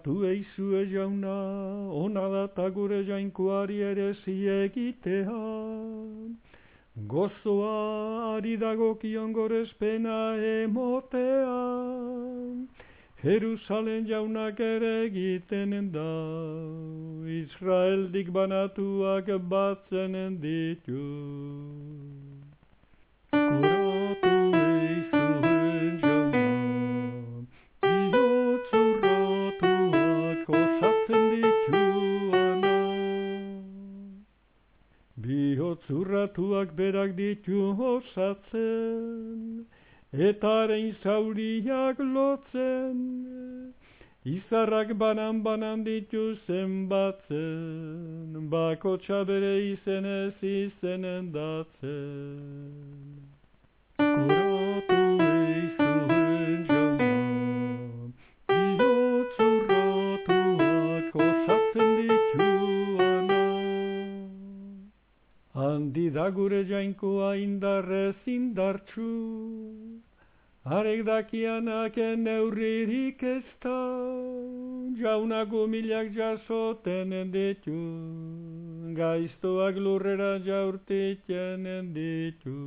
Barkatu eizue jauna, ona da ta gure jainkoari ere ziegitea. Gozoa ari dagokion gorezpena emotea. Jerusalen jaunak ere egitenen da, Israeldik banatuak batzenen ditu. Bihotzurratuak berak ditu osatzen, eta haren zauriak lotzen, izarrak banan-banan ditu zenbatzen, bako txabere izenez izenen datzen. Da gure jainkoa indarrez indartsu, Arek dakianak neurririk ez da, jaunak umilak jasoten ditu, gaiztoak lurrera jaurtiten ditu.